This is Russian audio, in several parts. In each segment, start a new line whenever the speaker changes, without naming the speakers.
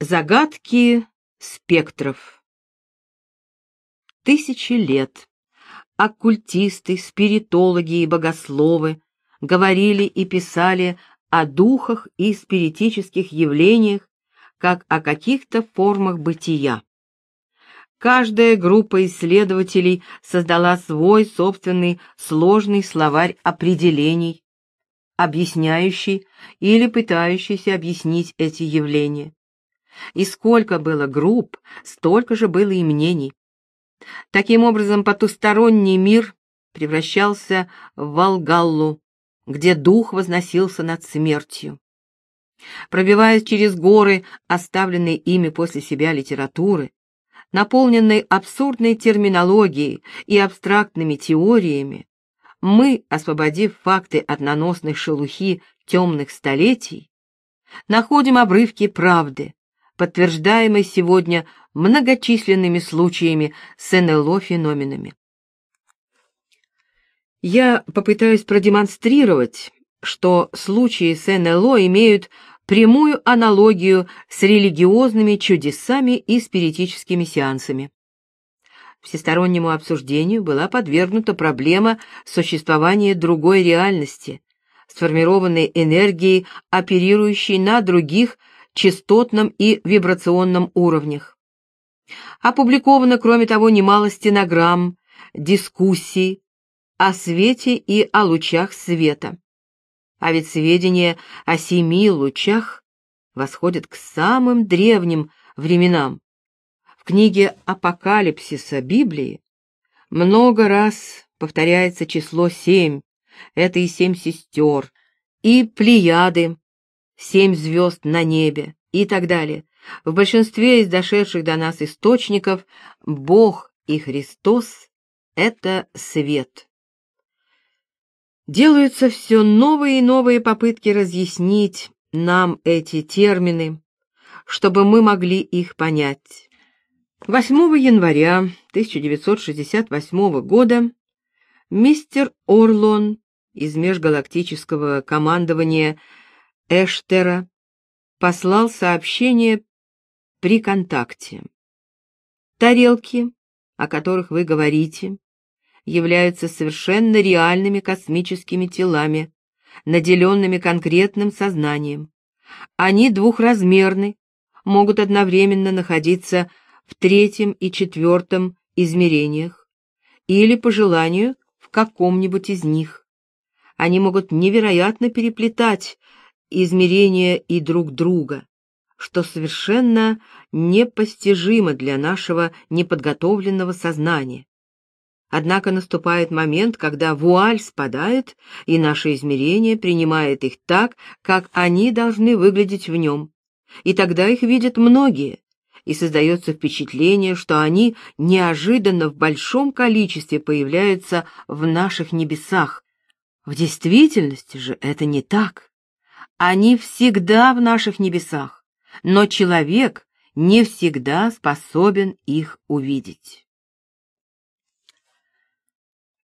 Загадки спектров Тысячи лет оккультисты, спиритологи и богословы говорили и писали о духах и спиритических явлениях, как о каких-то формах бытия. Каждая группа исследователей создала свой собственный сложный словарь определений, объясняющий или пытающийся объяснить эти явления. И сколько было групп, столько же было и мнений. Таким образом, потусторонний мир превращался в Волгаллу, где дух возносился над смертью. Пробиваясь через горы, оставленной ими после себя литературы, наполненной абсурдной терминологией и абстрактными теориями, мы, освободив факты от наносной шелухи темных столетий, находим обрывки правды, подтверждаемой сегодня многочисленными случаями с НЛО-феноменами. Я попытаюсь продемонстрировать, что случаи с НЛО имеют прямую аналогию с религиозными чудесами и спиритическими сеансами. Всестороннему обсуждению была подвергнута проблема существования другой реальности, сформированной энергией, оперирующей на других частотном и вибрационном уровнях. Опубликовано, кроме того, немало стенограмм, дискуссий о свете и о лучах света. А ведь сведения о семи лучах восходят к самым древним временам. В книге Апокалипсиса Библии много раз повторяется число семь. Это и семь сестер, и плеяды, семь звезд на небе и так далее. В большинстве из дошедших до нас источников Бог и Христос — это свет. Делаются все новые и новые попытки разъяснить нам эти термины, чтобы мы могли их понять. 8 января 1968 года мистер Орлон из межгалактического командования Эштера послал сообщение при контакте. Тарелки, о которых вы говорите, являются совершенно реальными космическими телами, наделенными конкретным сознанием. Они двухразмерны, могут одновременно находиться в третьем и четвертом измерениях или, по желанию, в каком-нибудь из них. Они могут невероятно переплетать измерения и друг друга, что совершенно непостижимо для нашего неподготовленного сознания. Однако наступает момент, когда вуаль спадает, и наше измерение принимает их так, как они должны выглядеть в нем. И тогда их видят многие, и создается впечатление, что они неожиданно в большом количестве появляются в наших небесах. В действительности же это не так. Они всегда в наших небесах, но человек не всегда способен их увидеть.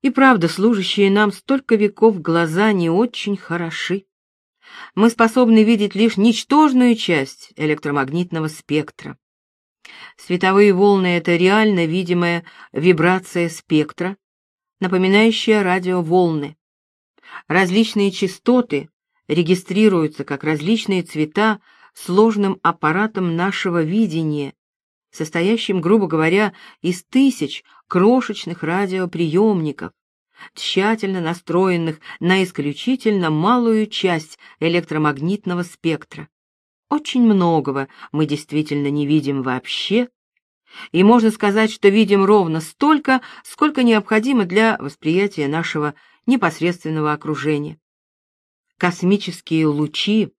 И правда, служащие нам столько веков глаза не очень хороши. Мы способны видеть лишь ничтожную часть электромагнитного спектра. Световые волны — это реально видимая вибрация спектра, напоминающая радиоволны. Различные частоты регистрируются как различные цвета сложным аппаратом нашего видения, состоящим, грубо говоря, из тысяч крошечных радиоприемников, тщательно настроенных на исключительно малую часть электромагнитного спектра. Очень многого мы действительно не видим вообще, и можно сказать, что видим ровно столько, сколько необходимо для восприятия нашего непосредственного окружения. Космические лучи,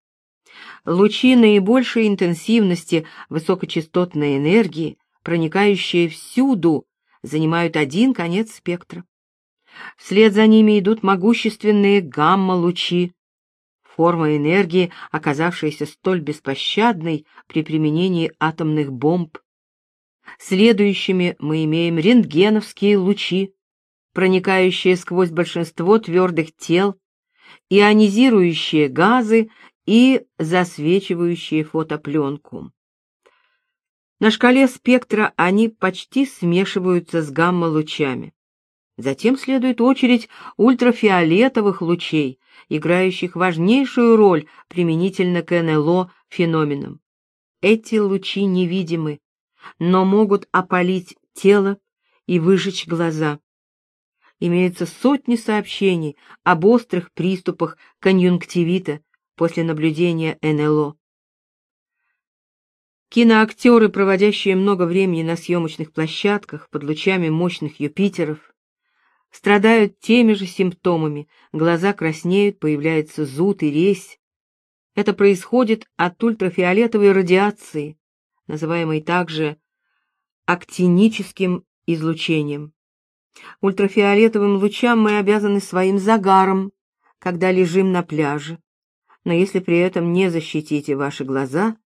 лучи наибольшей интенсивности высокочастотной энергии, проникающие всюду, занимают один конец спектра. Вслед за ними идут могущественные гамма-лучи, форма энергии, оказавшаяся столь беспощадной при применении атомных бомб. Следующими мы имеем рентгеновские лучи, проникающие сквозь большинство твердых тел, ионизирующие газы и засвечивающие фотопленку. На шкале спектра они почти смешиваются с гамма-лучами. Затем следует очередь ультрафиолетовых лучей, играющих важнейшую роль применительно к НЛО феноменам. Эти лучи невидимы, но могут опалить тело и выжечь глаза. Имеются сотни сообщений об острых приступах конъюнктивита после наблюдения НЛО. Киноактеры, проводящие много времени на съемочных площадках под лучами мощных Юпитеров, страдают теми же симптомами, глаза краснеют, появляется зуд и резь. Это происходит от ультрафиолетовой радиации, называемой также актиническим излучением. Ультрафиолетовым лучам мы обязаны своим загаром, когда лежим на пляже. Но если при этом не защитите ваши глаза,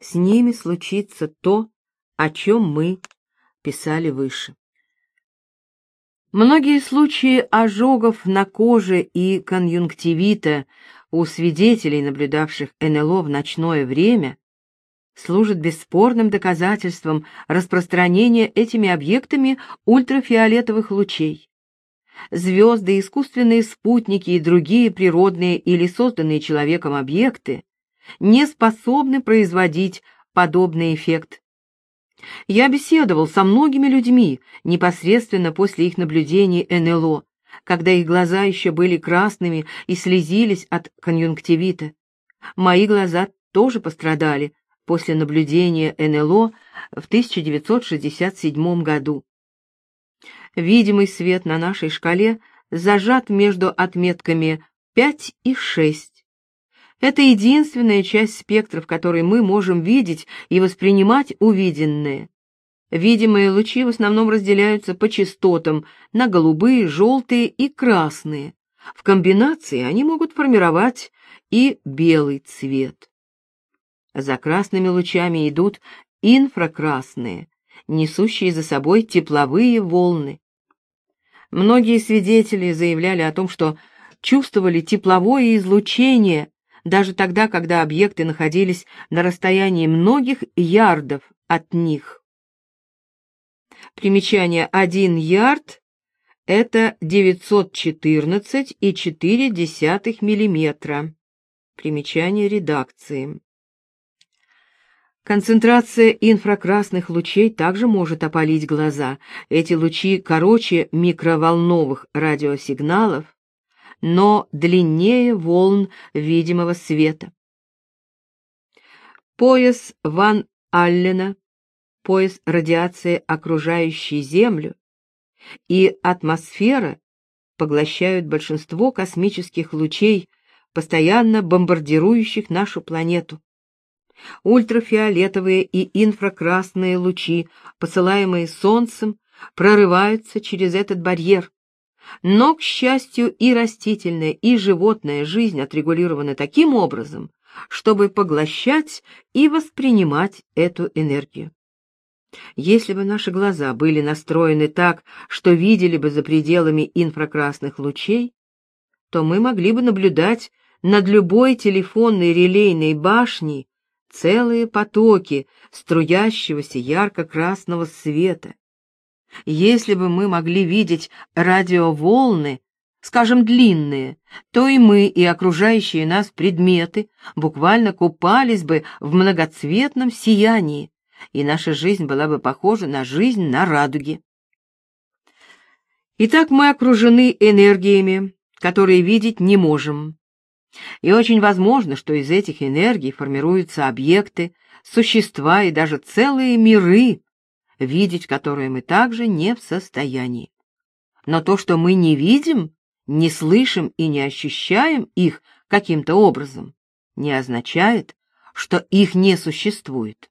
с ними случится то, о чем мы писали выше. Многие случаи ожогов на коже и конъюнктивита у свидетелей, наблюдавших НЛО в ночное время, служат бесспорным доказательством распространения этими объектами ультрафиолетовых лучей. Звезды, искусственные спутники и другие природные или созданные человеком объекты не способны производить подобный эффект. Я беседовал со многими людьми непосредственно после их наблюдений НЛО, когда их глаза еще были красными и слезились от конъюнктивита. Мои глаза тоже пострадали после наблюдения НЛО в 1967 году. Видимый свет на нашей шкале зажат между отметками 5 и 6. Это единственная часть спектра, в которой мы можем видеть и воспринимать увиденное. Видимые лучи в основном разделяются по частотам на голубые, желтые и красные. В комбинации они могут формировать и белый цвет. За красными лучами идут инфракрасные, несущие за собой тепловые волны. Многие свидетели заявляли о том, что чувствовали тепловое излучение даже тогда, когда объекты находились на расстоянии многих ярдов от них. Примечание 1 ярд – это 914,4 мм. Примечание редакции. Концентрация инфракрасных лучей также может опалить глаза. Эти лучи короче микроволновых радиосигналов, но длиннее волн видимого света. Пояс Ван Аллена, пояс радиации, окружающей Землю, и атмосфера поглощают большинство космических лучей, постоянно бомбардирующих нашу планету. Ультрафиолетовые и инфракрасные лучи, посылаемые Солнцем, прорываются через этот барьер, но, к счастью, и растительная, и животная жизнь отрегулированы таким образом, чтобы поглощать и воспринимать эту энергию. Если бы наши глаза были настроены так, что видели бы за пределами инфракрасных лучей, то мы могли бы наблюдать над любой телефонной релейной башней целые потоки струящегося ярко-красного света, если бы мы могли видеть радиоволны, скажем, длинные, то и мы, и окружающие нас предметы буквально купались бы в многоцветном сиянии, и наша жизнь была бы похожа на жизнь на радуге. Итак, мы окружены энергиями, которые видеть не можем. И очень возможно, что из этих энергий формируются объекты, существа и даже целые миры, видеть которые мы также не в состоянии. Но то, что мы не видим, не слышим и не ощущаем их каким-то образом, не означает, что их не существует.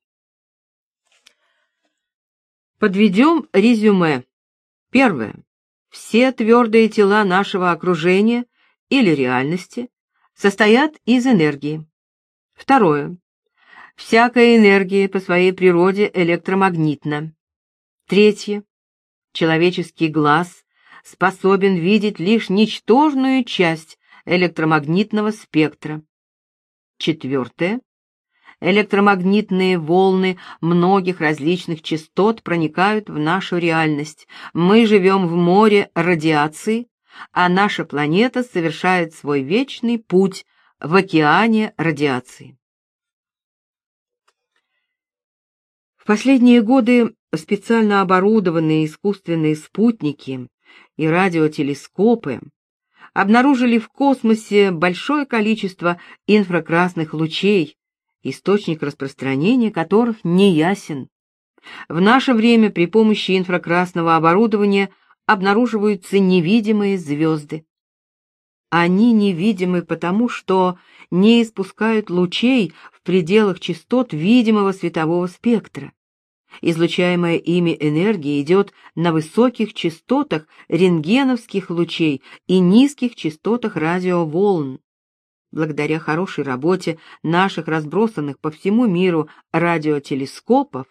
Подведем резюме. Первое. Все твердые тела нашего окружения или реальности состоят из энергии. Второе. Всякая энергия по своей природе электромагнитна. Третье. Человеческий глаз способен видеть лишь ничтожную часть электромагнитного спектра. Четвертое. Электромагнитные волны многих различных частот проникают в нашу реальность. Мы живем в море радиации, а наша планета совершает свой вечный путь в океане радиации. В последние годы специально оборудованные искусственные спутники и радиотелескопы обнаружили в космосе большое количество инфракрасных лучей, источник распространения которых не ясен. В наше время при помощи инфракрасного оборудования обнаруживаются невидимые звезды. Они невидимы потому, что не испускают лучей в пределах частот видимого светового спектра. Излучаемая ими энергия идет на высоких частотах рентгеновских лучей и низких частотах радиоволн. Благодаря хорошей работе наших разбросанных по всему миру радиотелескопов,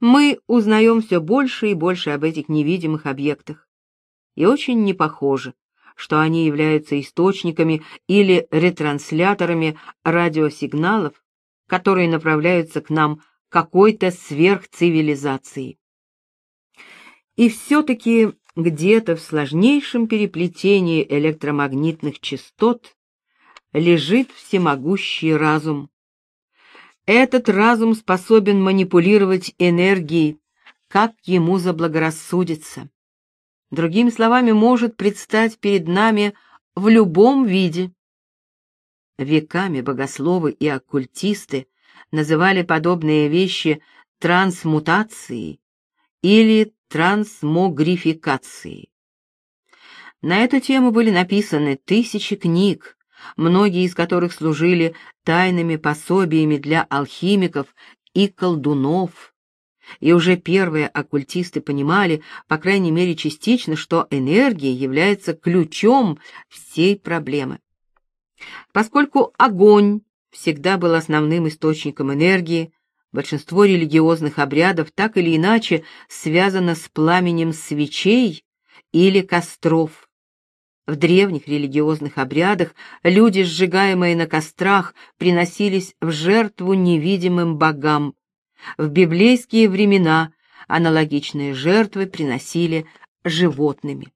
мы узнаем все больше и больше об этих невидимых объектах. И очень не похоже, что они являются источниками или ретрансляторами радиосигналов, которые направляются к нам какой-то сверхцивилизации. И все-таки где-то в сложнейшем переплетении электромагнитных частот лежит всемогущий разум. Этот разум способен манипулировать энергией, как ему заблагорассудится. Другими словами, может предстать перед нами в любом виде. Веками богословы и оккультисты называли подобные вещи трансмутацией или трансмогрификацией. На эту тему были написаны тысячи книг, многие из которых служили тайными пособиями для алхимиков и колдунов. И уже первые оккультисты понимали, по крайней мере частично, что энергия является ключом всей проблемы. Поскольку огонь всегда был основным источником энергии, большинство религиозных обрядов так или иначе связано с пламенем свечей или костров. В древних религиозных обрядах люди, сжигаемые на кострах, приносились в жертву невидимым богам. В библейские времена аналогичные жертвы приносили животными.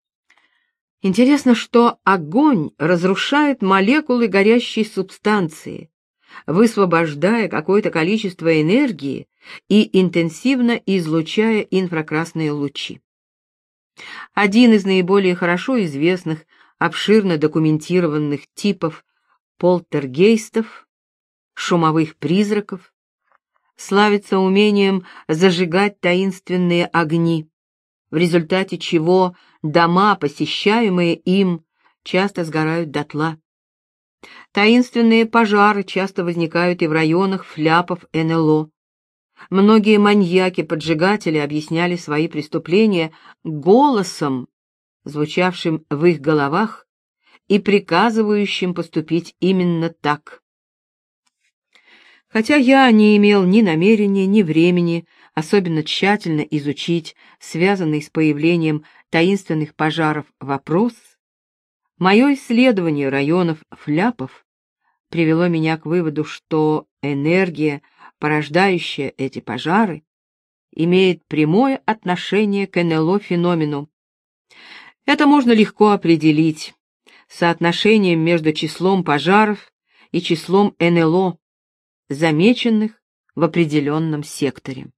Интересно, что огонь разрушает молекулы горящей субстанции, высвобождая какое-то количество энергии и интенсивно излучая инфракрасные лучи. Один из наиболее хорошо известных обширно документированных типов полтергейстов, шумовых призраков, славится умением зажигать таинственные огни, в результате чего дома, посещаемые им, часто сгорают дотла. Таинственные пожары часто возникают и в районах фляпов НЛО. Многие маньяки-поджигатели объясняли свои преступления голосом, звучавшим в их головах и приказывающим поступить именно так. Хотя я не имел ни намерения, ни времени особенно тщательно изучить связанный с появлением таинственных пожаров вопрос, мое исследование районов фляпов привело меня к выводу, что энергия, порождающая эти пожары, имеет прямое отношение к НЛО-феномену, это можно легко определить соотношением между числом пожаров и числом НЛО, замеченных в определенном секторе.